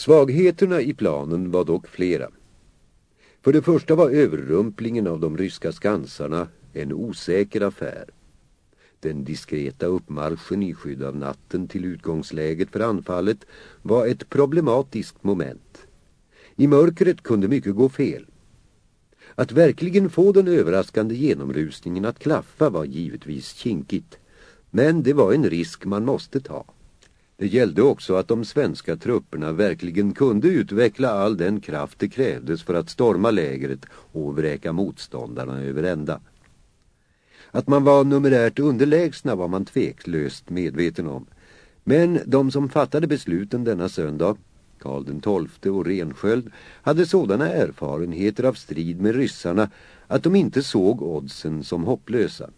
Svagheterna i planen var dock flera. För det första var överrumplingen av de ryska skansarna en osäker affär. Den diskreta uppmarschen i skydd av natten till utgångsläget för anfallet var ett problematiskt moment. I mörkret kunde mycket gå fel. Att verkligen få den överraskande genomrusningen att klaffa var givetvis kinkigt. Men det var en risk man måste ta. Det gällde också att de svenska trupperna verkligen kunde utveckla all den kraft det krävdes för att storma lägret och vräka motståndarna över ända. Att man var numerärt underlägsna var man tveklöst medveten om. Men de som fattade besluten denna söndag, Karl den XII och Rensköld, hade sådana erfarenheter av strid med ryssarna att de inte såg oddsen som hopplösa.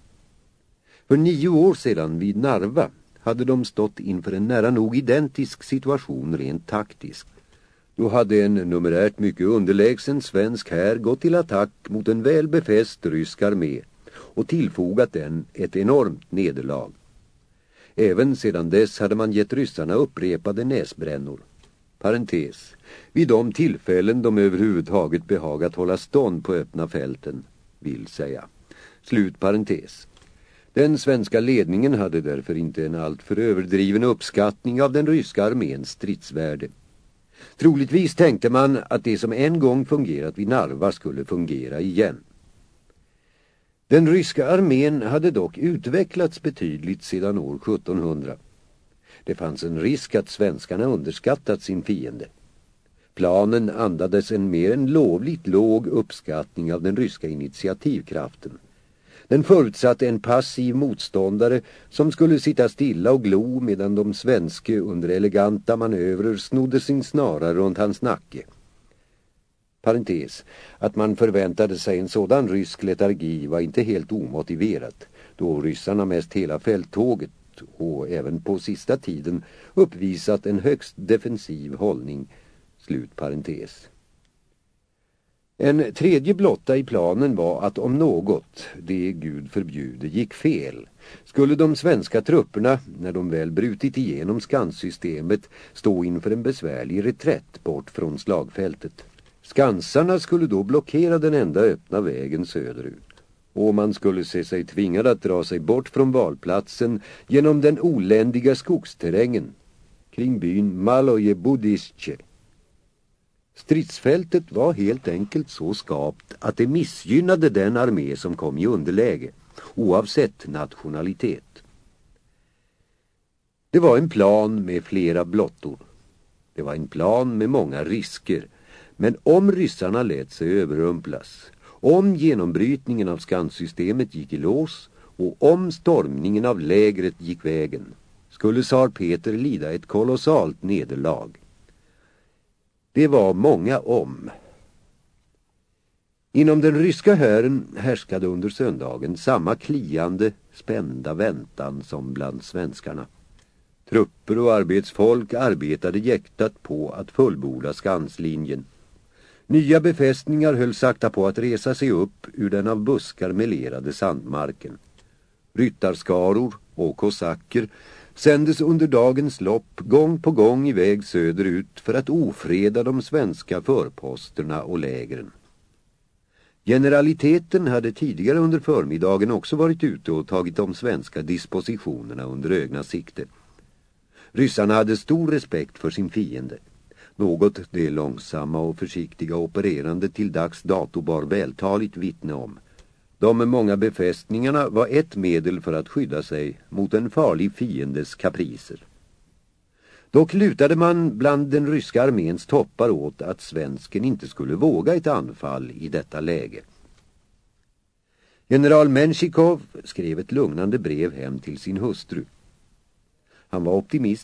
För nio år sedan vid Narva hade de stått inför en nära nog identisk situation rent taktiskt. Då hade en numerärt mycket underlägsen svensk här gått till attack mot en väl befäst rysk armé och tillfogat den ett enormt nederlag. Även sedan dess hade man gett ryssarna upprepade näsbrännor. Parentes. Vid de tillfällen de överhuvudtaget behagat hålla stånd på öppna fälten, vill säga. Slut parentes. Den svenska ledningen hade därför inte en alltför överdriven uppskattning av den ryska arméns stridsvärde. Troligtvis tänkte man att det som en gång fungerat vid Narva skulle fungera igen. Den ryska armén hade dock utvecklats betydligt sedan år 1700. Det fanns en risk att svenskarna underskattat sin fiende. Planen andades en mer än lovligt låg uppskattning av den ryska initiativkraften. Den förutsatte en passiv motståndare som skulle sitta stilla och glo medan de svenske under eleganta manövrer snodde sin snara runt hans nacke. Parentes, att man förväntade sig en sådan rysk letargi var inte helt omotiverat, då ryssarna mest hela fälttåget och även på sista tiden uppvisat en högst defensiv hållning. Slut parentes. En tredje blotta i planen var att om något, det Gud förbjude, gick fel skulle de svenska trupperna, när de väl brutit igenom skanssystemet, stå inför en besvärlig reträtt bort från slagfältet. Skansarna skulle då blockera den enda öppna vägen söderut. Och man skulle se sig tvingad att dra sig bort från valplatsen genom den oländiga skogsterrängen kring byn Maloje Budisce. Stridsfältet var helt enkelt så skapt att det missgynnade den armé som kom i underläge, oavsett nationalitet. Det var en plan med flera blottor. Det var en plan med många risker men om ryssarna lät sig överrumplas, om genombrytningen av skanssystemet gick i lås och om stormningen av lägret gick vägen, skulle Sar Peter lida ett kolossalt nederlag. Det var många om. Inom den ryska hören härskade under söndagen samma kliande, spända väntan som bland svenskarna. Trupper och arbetsfolk arbetade jäktat på att fullborda skanslinjen. Nya befästningar höll sakta på att resa sig upp ur den av buskar melerade sandmarken. Ryttarskaror och kosacker sändes under dagens lopp gång på gång iväg söderut för att ofreda de svenska förposterna och lägren. Generaliteten hade tidigare under förmiddagen också varit ute och tagit de svenska dispositionerna under ögna sikte. Ryssarna hade stor respekt för sin fiende. Något det långsamma och försiktiga opererande till dags dato bar vältaligt vittne om. De många befästningarna var ett medel för att skydda sig mot en farlig fiendes kapriser. Dock lutade man bland den ryska arméns toppar åt att svensken inte skulle våga ett anfall i detta läge. General Menshikov skrev ett lugnande brev hem till sin hustru. Han var optimist